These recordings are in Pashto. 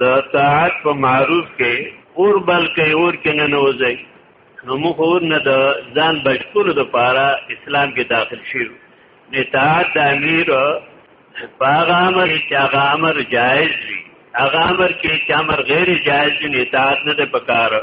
د طاعت په معروف کې اور بل کې اور کې نه نوځي نو موږ اور نه د ځان بچولو لپاره اسلام کې داخل شو نه طاعت د امیر هغه امر چې هغه امر جایز وي هغه امر کې چې امر غیر جایز وي نه طاعت نه پکاره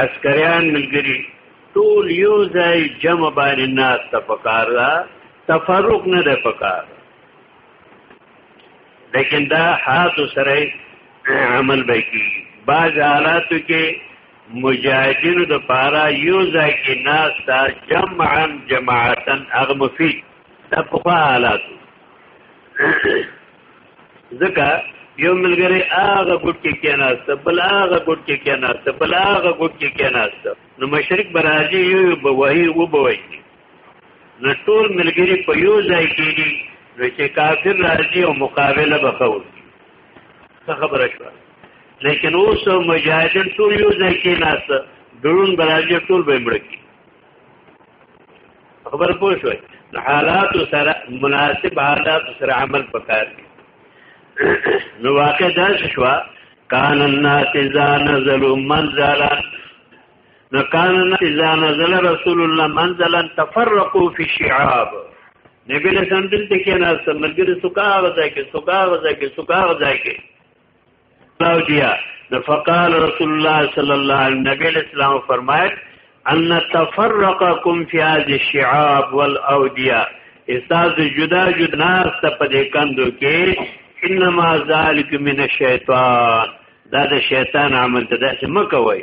عسکریان ملګری ټول یو ځای جمع باندې ناس ته پکار دا تفرق نه ده پکار لیکن دا حالات سره عمل به کی بعض حالاتو کې مجاهدینو د پارا یو ځای کې ناس تا جمعا جماعتا اغمفی دا په حالاتو ځکه یو ملګری هغه ګډ کې کېناست بل هغه ګډ کې کېناست بل هغه ګډ کې کېناست نو مشرک براځي یو به وایي و به وایي نو ټول ملګری په یو ځای کې دي نو چې کافر راځي او مقابله به کوي څه خبره شو لیکن اوس مجاهدین ټول یو ځای کې ناست ډرون براځي ټول به مړ کی خبر پوه شوي نو حالات سره مناسب حالات سره عمل پکار دي نو واقع دا شوا کان الناس اذا نزلوا منزلا نو کان الناس اذا نزل رسول الله منزلا تفرقوا في الشعاب نبی له سندل ته کې نه سمګر سکا غځای کې سکا غځای کې سکا غځای کې باوجیا د فقال رسول الله صلی الله علیه نبی اسلام فرمایل ان تفرقکم فی هذه الشعاب والاودیه استاز جدا جدا ناس ته پدې کندو کې انما ذالک من الشیطان دا د شیطان عمل ته داسې مکوئ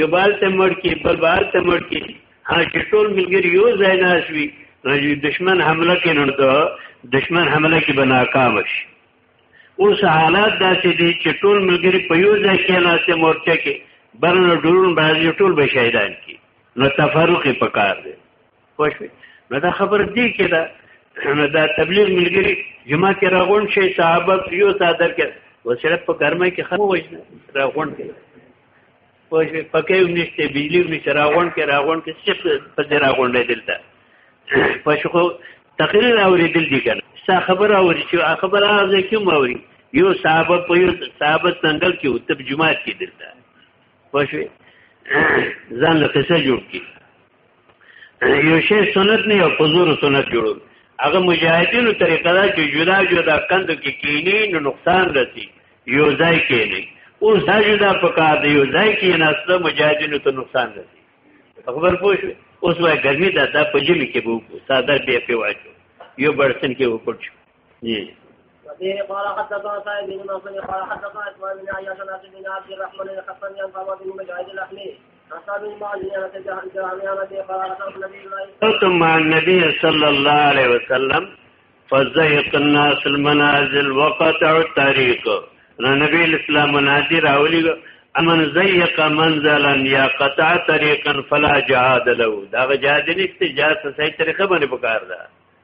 یو بال ته مړ کې بل بال ته مړ کې ها چې ټول ملګری یو ځای نه شوي نو دشمن حمله کې نو ته دشمن حمله کې به ناکام شي اوس حالات داسې دي چې ټول ملګری په یو ځای کې نه سه مورچه کې برنه ډورون بازي ټول به شهیدان کی نو تفرقه پکار دی خوښ نو دا خبر دی کې دا نو دا تبلیغ ملګری جمعه کې راغون شي صحابه یو صادر کې وسره په ګرمه کې خمو وژنه راغون کې پوه پکې هم نشته بجلی هم نشته راغون کې راغون کې څه په دې راغون نه دلته په شخو تقریر اوریدل دي کنه سا خبر اوري چې خبر راځي کوم اوري یو صحابه په یو صحابه څنګه کې او تب جمعات کې دلته پوه ځان له قصه جوړ کی یو شی سنت نه او حضور سنت جوړو هغه مجاهدینو طریقه دا چې جدا جدا کندو کې کینی نو نقصان رسی یو ځای کینی اوس دا جدا پکار دی یو ځای کې نسله مجاهدینو ته نقصان رسی خبر پوه شو اوس وای ګرمي دا د پجلی کې بو ساده بیا پیواچو یو برسن کې وکړ شو جی وفيه قال حدثنا سعيد بن منصور قال حدثنا اسماعيل بن عياش عن بن عبد الرحمن الخطاني عن طلحه بن مجاهد الاحمي ثم النبي صلى الله عليه وسلم فزهق الناس المنازل وقطعوا الطريق نبی اسلام منادی راولی امن زیق منزلا یا قطع طریقا فلا جهاد له دا جهاد نشته جهاد صحیح طریقه باندې پکار ده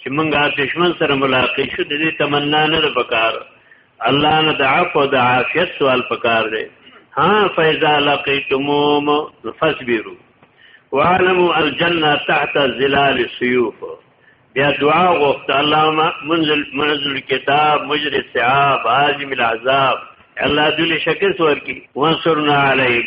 چې مونږه دشمن سره ملاقات شو د دې تمنا نه ده پکار الله نه د عفو د عافیت سوال پکار دی ها فاذا لقيتموم فاصبروا واعلموا الجنه تحت ظلال السيوف بیا دعا غوښته اللهم منزل منزل کتاب مجري السحاب عاجم العذاب الله دې شکر ورکی وانصرنا عليك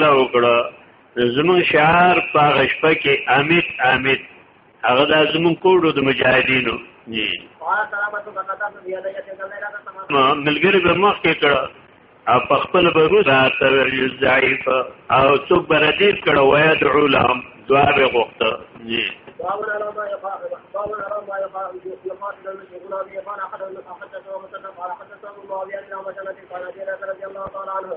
دا وکړه زمون شعار پاغه شپه کې امیت امیت هغه د زمون کوډو د مجاهدینو جی ملګری به مخ کې کړه او په خپل برو راته ویل ضعیف او څوک بر دې کړه وای دعو لهم دعا به غوښته جی قال حدثنا ابو معاويه بن عبد الله بن رضي الله تعالى عنه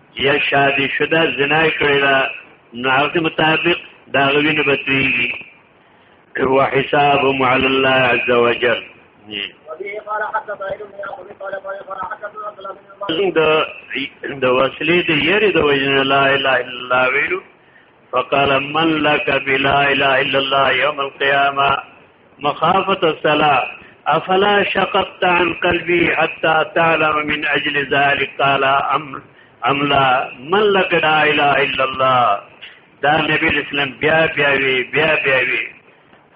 یا شادي شده زنا کړی دا نو هغه مطابق دا غوی نه بتویږي هو حساب علی الله عز وجل د د وسلې د یری د وجن لا اله الا الله ویلو فقال من لك بلا اله الا الله يوم القيامه مخافه الصلاه افلا شققت عن قلبي حتى تعلم من اجل ذلك قال ام ام لا من لك لا اله الا الله دا نبی الاسلام بیا بیا وی بیا بیا وی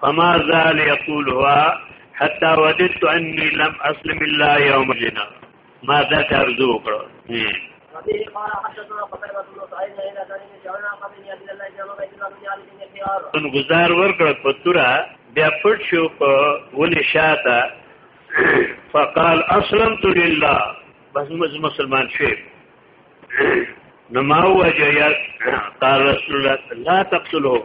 فما زال يقول هو حتى وددت اني لم اسلم الا يوم الجنه ما دا کار زو وکړو ان گزار ورکړ په تورا بیا پټ شو په ولې شاته فقال اسلمت لله بس مسلمان شوی نو ما وجه یا قال رسول الله لا تقتلوه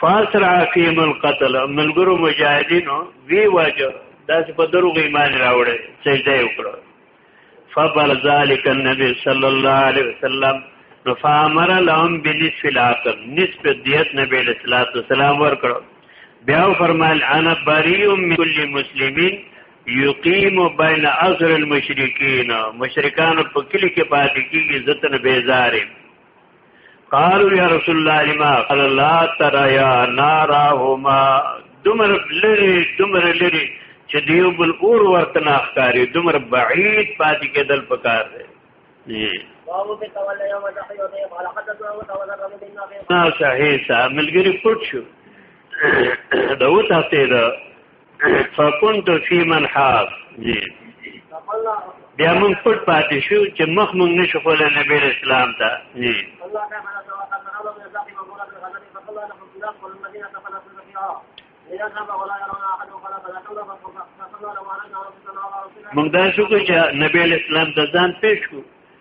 فاسرع فيهم القتل ملګرو مجاهدینو وی واجه داسې په دروغ ایمان راوړې سجده وکړه فبر ذلك النبي صلى الله عليه وسلم فامر لهم بنصف العقل نصف دیت نبی علیہ الصلوۃ والسلام ورکړو بیا فرمایل انا بری من كل مسلمین یقیم بین اثر المشرکین مشرکان په کلی کې پاتې کیږي زتن بیزارې قالو یا رسول الله لما قال لا ترى يا نارهما دمر لری دمر لری چې دیو بل اور ورته ناخکاری دمر بعید پاتې کېدل پکار دی نا صحیح صاحب ملګری پټ شو دا و تاسو ته فكنت في من حاف جی بیا موږ پټ پاتې شو چې مخ موږ نشو کولای نبی اسلام ته جی موږ دا شو چې نبی اسلام ته ځان پیښ کو